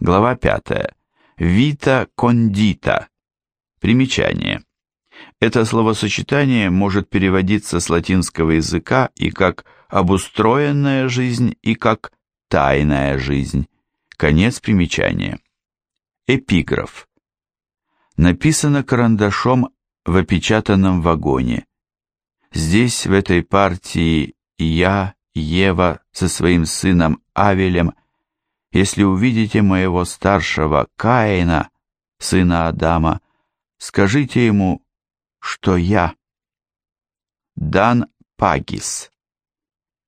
Глава 5. Вита кондита. Примечание. Это словосочетание может переводиться с латинского языка и как обустроенная жизнь, и как тайная жизнь. Конец примечания. Эпиграф. Написано карандашом в опечатанном вагоне. Здесь, в этой партии, я, Ева, со своим сыном Авелем, если увидите моего старшего Каина, сына Адама, скажите ему, что я. Дан Пагис.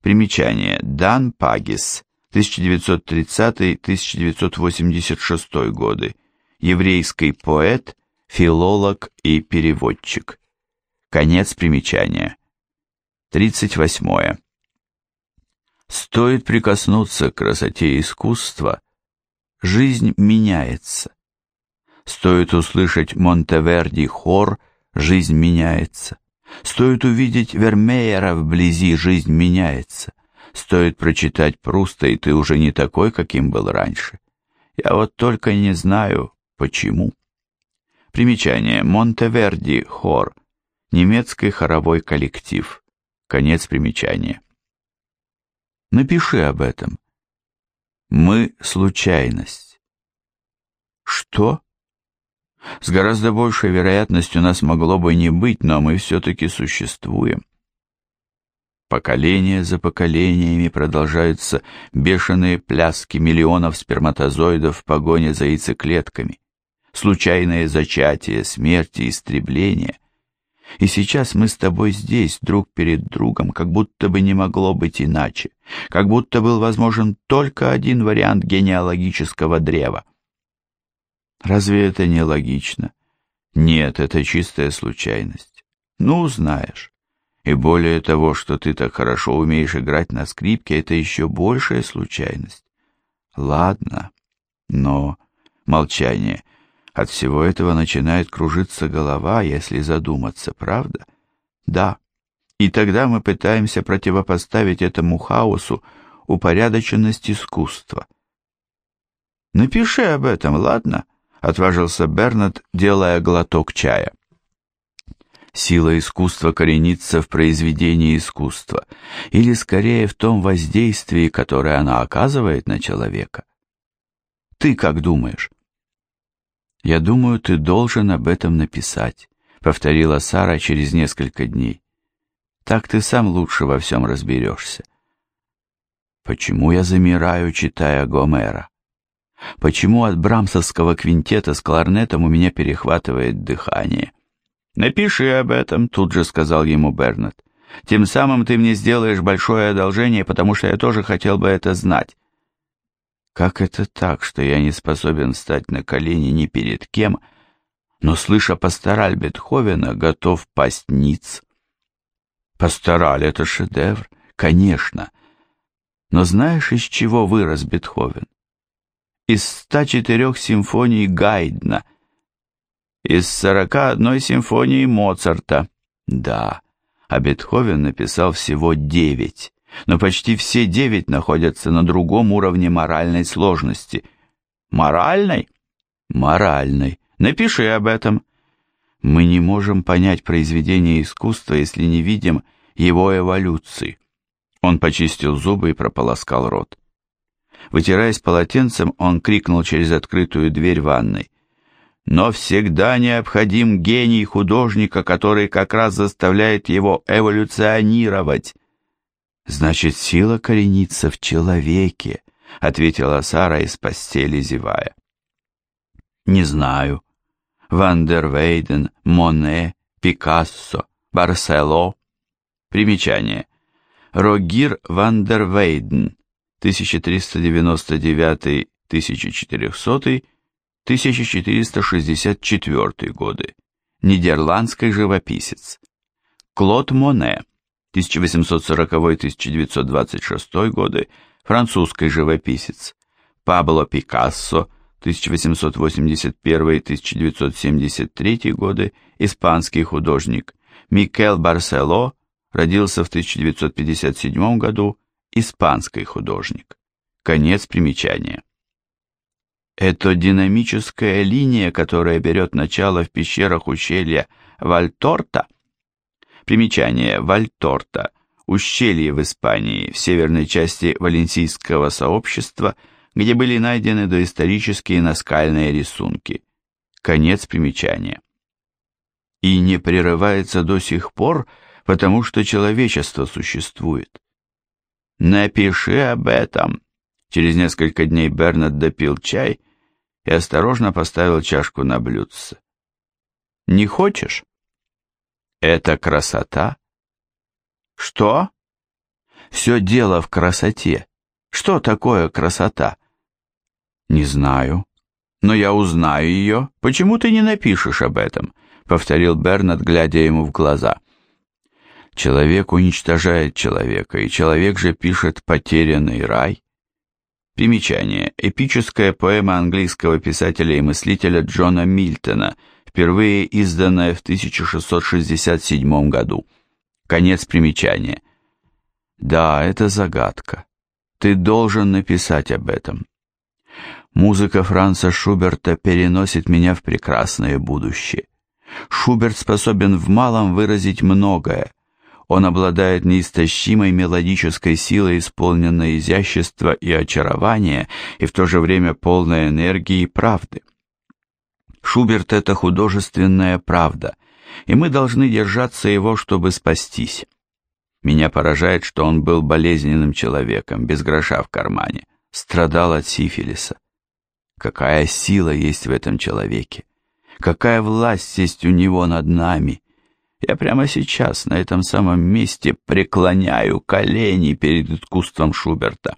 Примечание. Дан Пагис. 1930-1986 годы. Еврейский поэт, филолог и переводчик. Конец примечания. 38. Стоит прикоснуться к красоте искусства, жизнь меняется. Стоит услышать Монтеверди хор, жизнь меняется. Стоит увидеть Вермеера вблизи, жизнь меняется. Стоит прочитать Пруста, и ты уже не такой, каким был раньше. Я вот только не знаю, почему. Примечание. Монтеверди хор. Немецкий хоровой коллектив. Конец примечания. Напиши об этом. Мы — случайность. Что? С гораздо большей вероятностью нас могло бы не быть, но мы все-таки существуем. Поколения за поколениями продолжаются бешеные пляски миллионов сперматозоидов в погоне за яйцеклетками, случайное зачатие, смерть и истребление. И сейчас мы с тобой здесь, друг перед другом, как будто бы не могло быть иначе, как будто был возможен только один вариант генеалогического древа. Разве это не логично? Нет, это чистая случайность. Ну, знаешь. И более того, что ты так хорошо умеешь играть на скрипке, это еще большая случайность. Ладно, но... Молчание. От всего этого начинает кружиться голова, если задуматься, правда? Да. И тогда мы пытаемся противопоставить этому хаосу упорядоченность искусства. Напиши об этом, ладно? отважился Бернард, делая глоток чая. Сила искусства коренится в произведении искусства, или скорее в том воздействии, которое она оказывает на человека. Ты как думаешь? Я думаю, ты должен об этом написать, повторила Сара через несколько дней. Так ты сам лучше во всем разберешься. Почему я замираю, читая Гомера? Почему от брамсовского квинтета с кларнетом у меня перехватывает дыхание? «Напиши об этом», — тут же сказал ему Бернет. «Тем самым ты мне сделаешь большое одолжение, потому что я тоже хотел бы это знать». Как это так, что я не способен встать на колени ни перед кем, но, слыша пастораль Бетховена, готов пасть ниц? Пастораль — это шедевр, конечно. Но знаешь, из чего вырос Бетховен? из 104 симфоний Гайдна, из 41 симфонии Моцарта. Да, а Бетховен написал всего 9, но почти все 9 находятся на другом уровне моральной сложности. Моральной? Моральной. Напиши об этом. Мы не можем понять произведение искусства, если не видим его эволюции. Он почистил зубы и прополоскал рот. Вытираясь полотенцем, он крикнул через открытую дверь ванной. «Но всегда необходим гений художника, который как раз заставляет его эволюционировать». «Значит, сила коренится в человеке», — ответила Сара из постели, зевая. «Не знаю. Вандер Вейден, Моне, Пикассо, Барсело». Примечание. Рогир Вандер Вейден, 1399-1400, 1464 годы, нидерландский живописец. Клод Моне, 1840-1926 годы, французский живописец. Пабло Пикассо, 1881-1973 годы, испанский художник. Микел Барсело родился в 1957 году, испанский художник. Конец примечания. это динамическая линия, которая берет начало в пещерах ущелья Вальторта. Примечание Вальторта – ущелье в Испании, в северной части валенсийского сообщества, где были найдены доисторические наскальные рисунки. Конец примечания. И не прерывается до сих пор, потому что человечество существует. Напиши об этом. Через несколько дней Бернард допил чай и осторожно поставил чашку на блюдце. «Не хочешь?» «Это красота?» «Что?» «Все дело в красоте. Что такое красота?» «Не знаю. Но я узнаю ее. Почему ты не напишешь об этом?» Повторил Бернард, глядя ему в глаза. «Человек уничтожает человека, и человек же пишет «потерянный рай». Примечание. Эпическая поэма английского писателя и мыслителя Джона Мильтона, впервые изданная в 1667 году. Конец примечания. Да, это загадка. Ты должен написать об этом. Музыка Франца Шуберта переносит меня в прекрасное будущее. Шуберт способен в малом выразить многое, он обладает неистощимой мелодической силой, исполненной изящества и очарования, и в то же время полной энергии и правды. Шуберт — это художественная правда, и мы должны держаться его, чтобы спастись. Меня поражает, что он был болезненным человеком, без гроша в кармане, страдал от сифилиса. Какая сила есть в этом человеке! Какая власть есть у него над нами! Я прямо сейчас на этом самом месте преклоняю колени перед искусством Шуберта.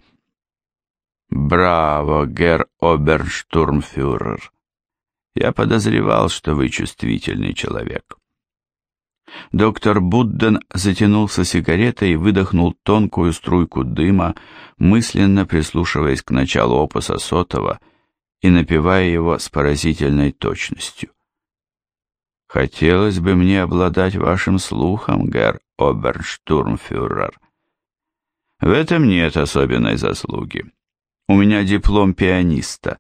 Браво, гер Оберштурмфюрер. Я подозревал, что вы чувствительный человек. Доктор Будден затянулся сигаретой и выдохнул тонкую струйку дыма, мысленно прислушиваясь к началу опуса сотого и напевая его с поразительной точностью. Хотелось бы мне обладать вашим слухом, герр Оберштурмфюрер. В этом нет особенной заслуги. У меня диплом пианиста.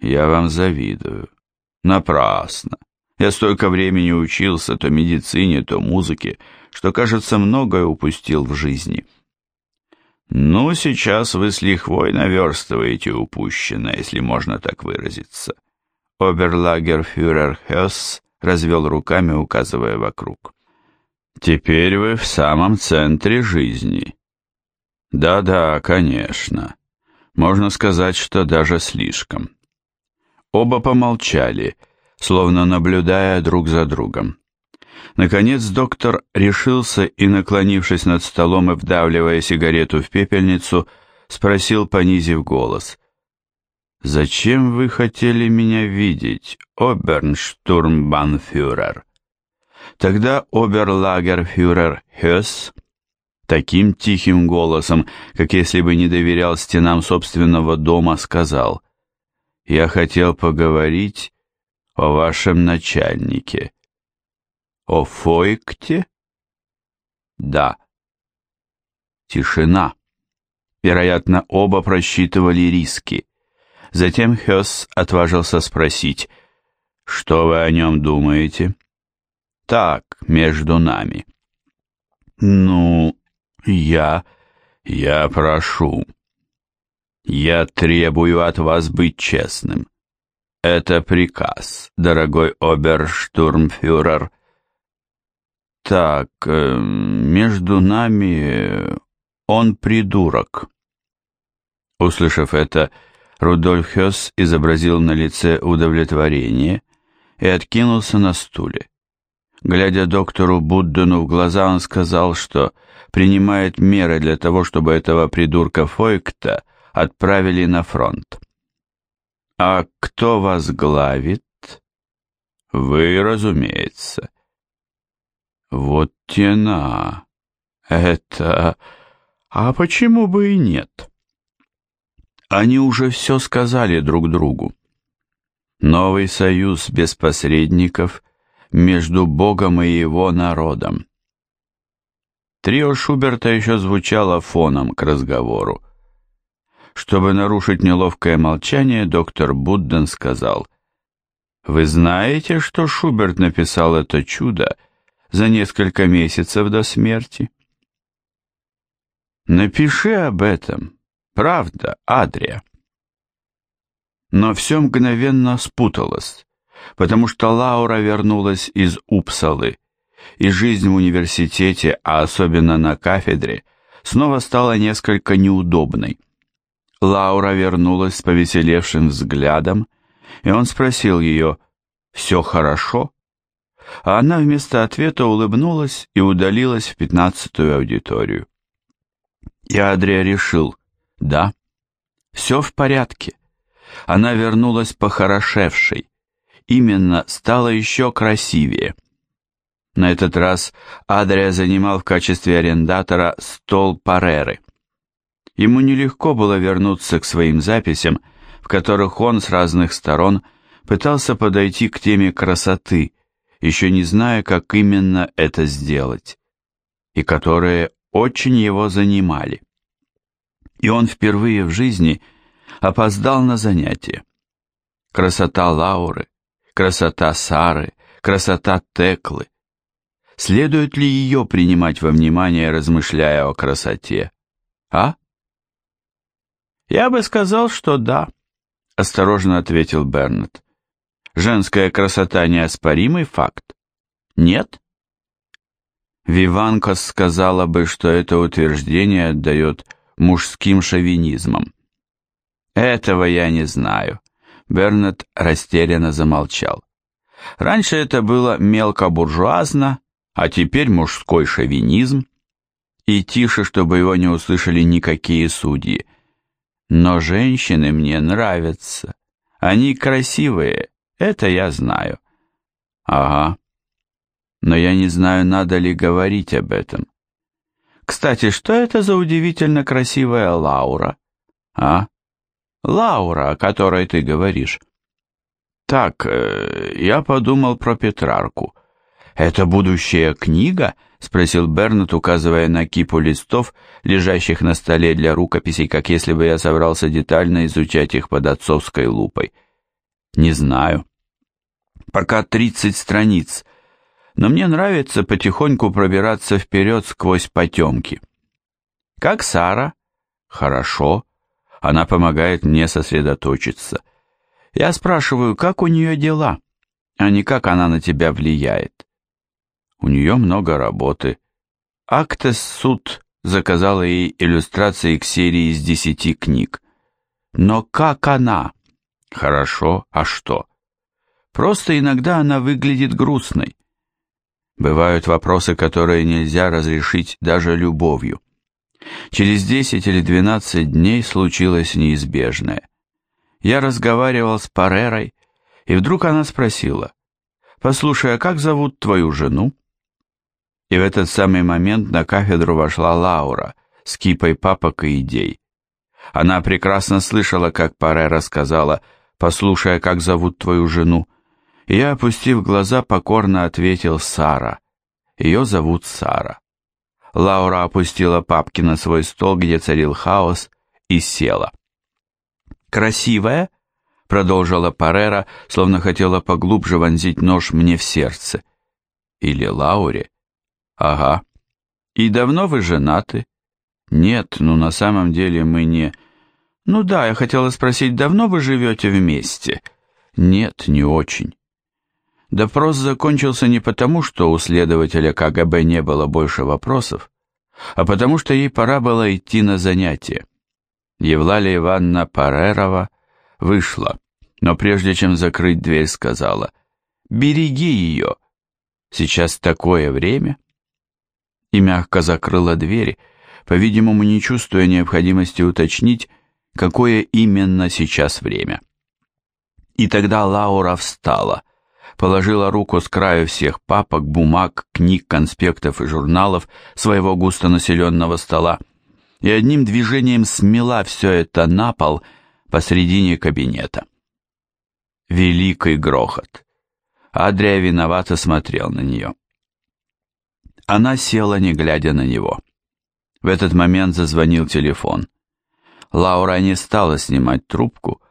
Я вам завидую. Напрасно. Я столько времени учился то медицине, то музыке, что, кажется, многое упустил в жизни. Ну, сейчас вы с лихвой наверстываете упущенное, если можно так выразиться. Оберлагерфюрер Хесс развел руками, указывая вокруг. «Теперь вы в самом центре жизни». «Да-да, конечно. Можно сказать, что даже слишком». Оба помолчали, словно наблюдая друг за другом. Наконец доктор решился и, наклонившись над столом и вдавливая сигарету в пепельницу, спросил, понизив голос. «Зачем вы хотели меня видеть, обернштурмбанфюрер?» Тогда оберлагерфюрер Хёс таким тихим голосом, как если бы не доверял стенам собственного дома, сказал, «Я хотел поговорить о вашем начальнике». «О Фойкте?» «Да». Тишина. Вероятно, оба просчитывали риски. Затем Хёс отважился спросить, «Что вы о нем думаете?» «Так, между нами». «Ну, я... я прошу. Я требую от вас быть честным. Это приказ, дорогой оберштурмфюрер». «Так, э, между нами... он придурок». Услышав это, Рудольф Хёс изобразил на лице удовлетворение и откинулся на стуле. Глядя доктору Буддену в глаза, он сказал, что принимает меры для того, чтобы этого придурка Фойкта отправили на фронт. «А кто возглавит?» «Вы, разумеется». «Вот тена. Это... А почему бы и нет?» Они уже все сказали друг другу. Новый союз без посредников между Богом и его народом. Трио Шуберта еще звучало фоном к разговору. Чтобы нарушить неловкое молчание, доктор Будден сказал, «Вы знаете, что Шуберт написал это чудо за несколько месяцев до смерти?» «Напиши об этом. Правда, Адрия». Но все мгновенно спуталось, потому что Лаура вернулась из Упсалы, и жизнь в университете, а особенно на кафедре, снова стала несколько неудобной. Лаура вернулась с повеселевшим взглядом, и он спросил ее «Все хорошо?». А она вместо ответа улыбнулась и удалилась в пятнадцатую аудиторию. И Адрия решил «Да, все в порядке». Она вернулась похорошевшей, именно стала еще красивее. На этот раз Адрия занимал в качестве арендатора стол Пареры. Ему нелегко было вернуться к своим записям, в которых он с разных сторон пытался подойти к теме красоты, еще не зная, как именно это сделать, и которые очень его занимали. И он впервые в жизни опоздал на занятие. Красота Лауры, красота Сары, красота Теклы. Следует ли ее принимать во внимание, размышляя о красоте? А? «Я бы сказал, что да», — осторожно ответил Бернет. «Женская красота — неоспоримый факт. Нет?» Виванка сказала бы, что это утверждение отдает мужским шовинизмом. «Этого я не знаю», — Бернет растерянно замолчал. «Раньше это было мелкобуржуазно, а теперь мужской шовинизм». И тише, чтобы его не услышали никакие судьи — но женщины мне нравятся. Они красивые, это я знаю. Ага. Но я не знаю, надо ли говорить об этом. Кстати, что это за удивительно красивая Лаура? А? Лаура, о которой ты говоришь. Так, э, я подумал про Петрарку. Это будущая книга? — спросил Бернет, указывая на кипу листов, лежащих на столе для рукописей, как если бы я собрался детально изучать их под отцовской лупой. «Не знаю. Пока тридцать страниц, но мне нравится потихоньку пробираться вперед сквозь потемки. Как Сара? Хорошо. Она помогает мне сосредоточиться. Я спрашиваю, как у нее дела, а не как она на тебя влияет. У нее много работы. Актес Суд заказала ей иллюстрации к серии из десяти книг. Но как она? Хорошо, а что? Просто иногда она выглядит грустной. Бывают вопросы, которые нельзя разрешить даже любовью. Через десять или двенадцать дней случилось неизбежное. Я разговаривал с Парерой, и вдруг она спросила, «Послушай, а как зовут твою жену?» И в этот самый момент на кафедру вошла Лаура с кипой папок и идей. Она прекрасно слышала, как Паре рассказала, послушая, как зовут твою жену. И я, опустив глаза, покорно ответил Сара. Ее зовут Сара. Лаура опустила папки на свой стол, где царил хаос, и села. «Красивая?» — продолжила Парера, словно хотела поглубже вонзить нож мне в сердце. Или Лауре? Ага. И давно вы женаты? Нет, ну на самом деле мы не... Ну да, я хотела спросить, давно вы живете вместе? Нет, не очень. Допрос закончился не потому, что у следователя КГБ не было больше вопросов, а потому что ей пора было идти на занятия. Евлалия Ивановна Парерова вышла, но прежде чем закрыть дверь, сказала, «Береги ее, сейчас такое время» и мягко закрыла дверь, по-видимому, не чувствуя необходимости уточнить, какое именно сейчас время. И тогда Лаура встала, положила руку с краю всех папок, бумаг, книг, конспектов и журналов своего густонаселенного стола и одним движением смела все это на пол посредине кабинета. Великий грохот. Адрия виновато смотрел на нее. Она села, не глядя на него. В этот момент зазвонил телефон. Лаура не стала снимать трубку,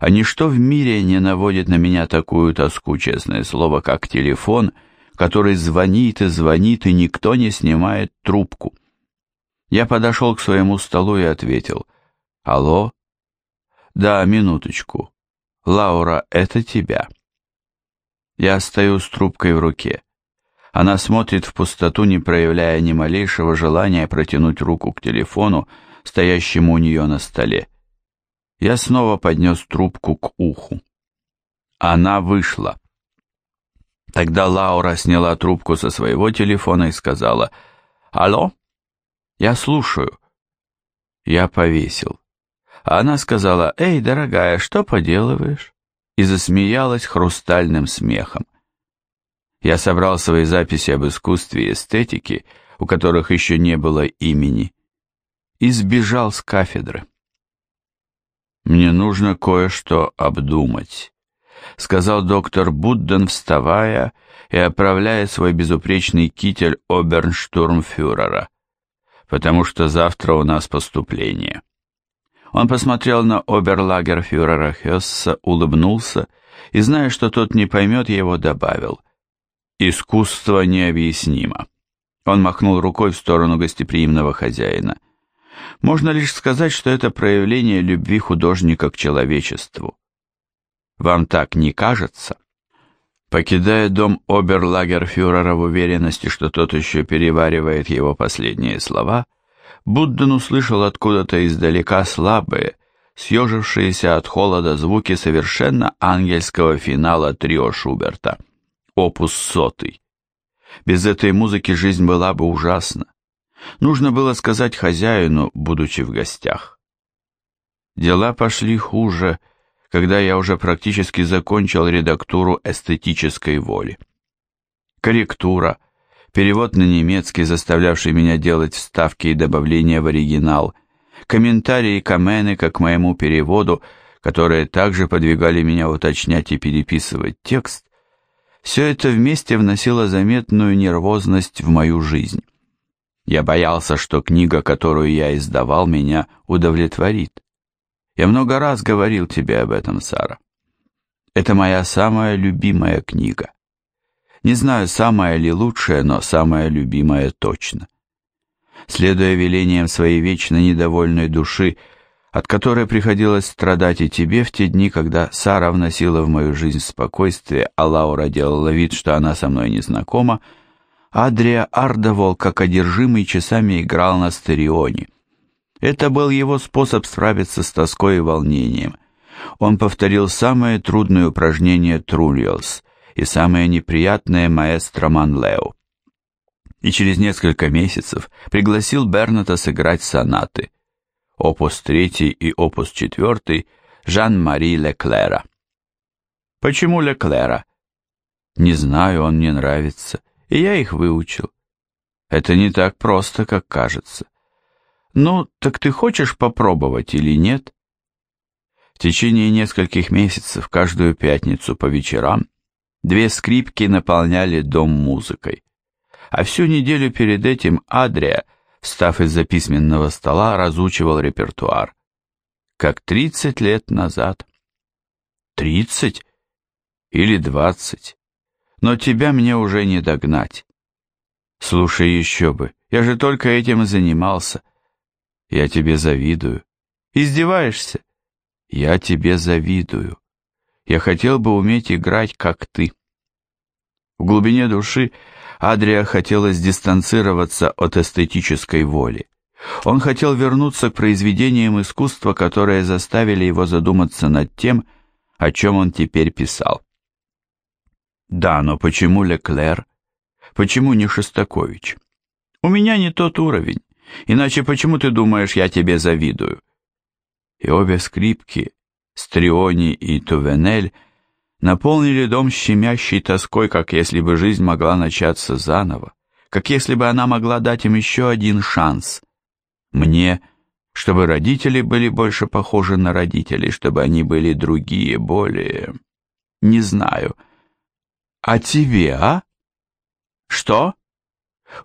а ничто в мире не наводит на меня такую тоску, честное слово, как телефон, который звонит и звонит, и никто не снимает трубку. Я подошел к своему столу и ответил. «Алло?» «Да, минуточку. Лаура, это тебя». Я стою с трубкой в руке. Она смотрит в пустоту, не проявляя ни малейшего желания протянуть руку к телефону, стоящему у нее на столе. Я снова поднес трубку к уху. Она вышла. Тогда Лаура сняла трубку со своего телефона и сказала «Алло? Я слушаю». Я повесил. Она сказала «Эй, дорогая, что поделываешь?» и засмеялась хрустальным смехом. Я собрал свои записи об искусстве и эстетике, у которых еще не было имени, и сбежал с кафедры. «Мне нужно кое-что обдумать», — сказал доктор Будден, вставая и оправляя свой безупречный китель обернштурмфюрера, «потому что завтра у нас поступление». Он посмотрел на оберлагерфюрера Хесса, улыбнулся и, зная, что тот не поймет, его добавил — Искусство необъяснимо. Он махнул рукой в сторону гостеприимного хозяина. Можно лишь сказать, что это проявление любви художника к человечеству. Вам так не кажется? Покидая дом оберлагерфюрера в уверенности, что тот еще переваривает его последние слова, Будден услышал откуда-то издалека слабые, съежившиеся от холода звуки совершенно ангельского финала трио Шуберта — опус сотый. Без этой музыки жизнь была бы ужасна. Нужно было сказать хозяину, будучи в гостях. Дела пошли хуже, когда я уже практически закончил редактуру эстетической воли. Корректура, перевод на немецкий, заставлявший меня делать вставки и добавления в оригинал, комментарии камены как к моему переводу, которые также подвигали меня уточнять и переписывать текст, все это вместе вносило заметную нервозность в мою жизнь. Я боялся, что книга, которую я издавал, меня удовлетворит. Я много раз говорил тебе об этом, Сара. Это моя самая любимая книга. Не знаю, самая ли лучшая, но самая любимая точно. Следуя велениям своей вечно недовольной души, от которой приходилось страдать и тебе в те дни, когда Сара вносила в мою жизнь спокойствие, а Лаура делала вид, что она со мной не знакома, Адрия Ардовол, как одержимый, часами играл на стереоне. Это был его способ справиться с тоской и волнением. Он повторил самое трудное упражнение Трульос и самое неприятное маэстро Манлео. И через несколько месяцев пригласил Берната сыграть сонаты опус 3 и опус 4 Жан-Мари Леклера. Почему Леклера? Не знаю, он мне нравится, и я их выучил. Это не так просто, как кажется. Ну, так ты хочешь попробовать или нет? В течение нескольких месяцев, каждую пятницу по вечерам, две скрипки наполняли дом музыкой. А всю неделю перед этим Адрия встав из-за письменного стола, разучивал репертуар. Как тридцать лет назад. Тридцать? Или двадцать? Но тебя мне уже не догнать. Слушай еще бы, я же только этим и занимался. Я тебе завидую. Издеваешься? Я тебе завидую. Я хотел бы уметь играть, как ты. В глубине души Адрия хотелось дистанцироваться от эстетической воли. Он хотел вернуться к произведениям искусства, которые заставили его задуматься над тем, о чем он теперь писал. Да, но почему Леклер? Почему не Шостакович? У меня не тот уровень. Иначе почему ты думаешь, я тебе завидую? И обе скрипки, Стриони и Тувенель, наполнили дом щемящей тоской, как если бы жизнь могла начаться заново, как если бы она могла дать им еще один шанс. Мне, чтобы родители были больше похожи на родителей, чтобы они были другие, более... Не знаю. А тебе, а? Что?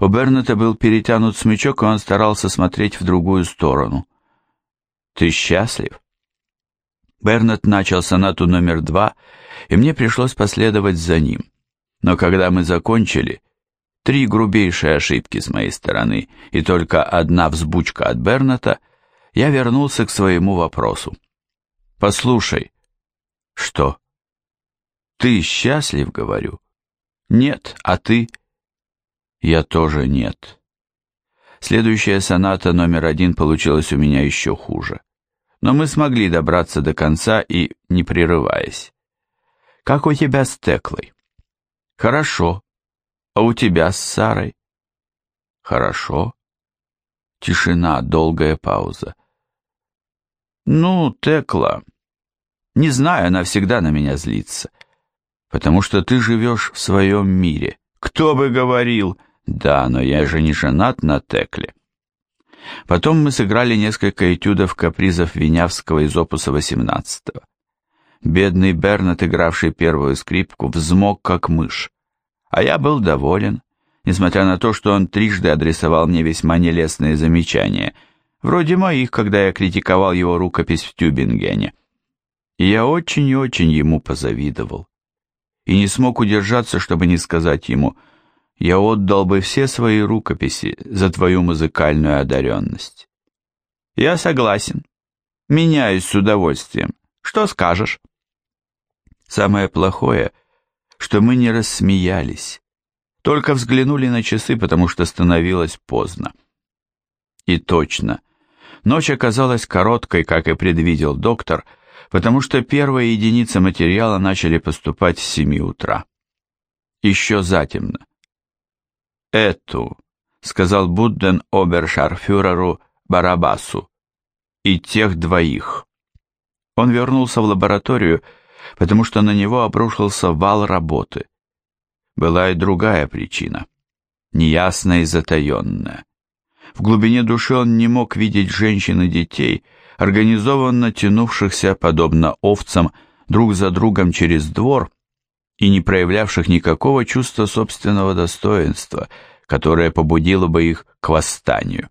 У Берната был перетянут смычок, и он старался смотреть в другую сторону. Ты счастлив? Бернет начал сонату номер два, и мне пришлось последовать за ним. Но когда мы закончили, три грубейшие ошибки с моей стороны и только одна взбучка от Берната, я вернулся к своему вопросу. «Послушай». «Что?» «Ты счастлив?» — говорю. «Нет, а ты?» «Я тоже нет». Следующая соната номер один получилась у меня еще хуже. Но мы смогли добраться до конца и не прерываясь. «Как у тебя с Теклой?» «Хорошо. А у тебя с Сарой?» «Хорошо». Тишина, долгая пауза. «Ну, Текла...» «Не знаю, она всегда на меня злится. Потому что ты живешь в своем мире. Кто бы говорил...» Да, но я же не женат на Текле. Потом мы сыграли несколько этюдов капризов Винявского из опуса 18 -го. Бедный Бернат, игравший первую скрипку, взмок как мышь. А я был доволен, несмотря на то, что он трижды адресовал мне весьма нелестные замечания, вроде моих, когда я критиковал его рукопись в Тюбингене. И я очень и очень ему позавидовал. И не смог удержаться, чтобы не сказать ему – я отдал бы все свои рукописи за твою музыкальную одаренность. Я согласен. Меняюсь с удовольствием. Что скажешь? Самое плохое, что мы не рассмеялись, только взглянули на часы, потому что становилось поздно. И точно, ночь оказалась короткой, как и предвидел доктор, потому что первые единицы материала начали поступать с семи утра. Еще затемно эту», — сказал Будден обершарфюреру Барабасу, — «и тех двоих». Он вернулся в лабораторию, потому что на него обрушился вал работы. Была и другая причина, неясная и затаенная. В глубине души он не мог видеть женщин и детей, организованно тянувшихся, подобно овцам, друг за другом через двор, и не проявлявших никакого чувства собственного достоинства, которое побудило бы их к восстанию.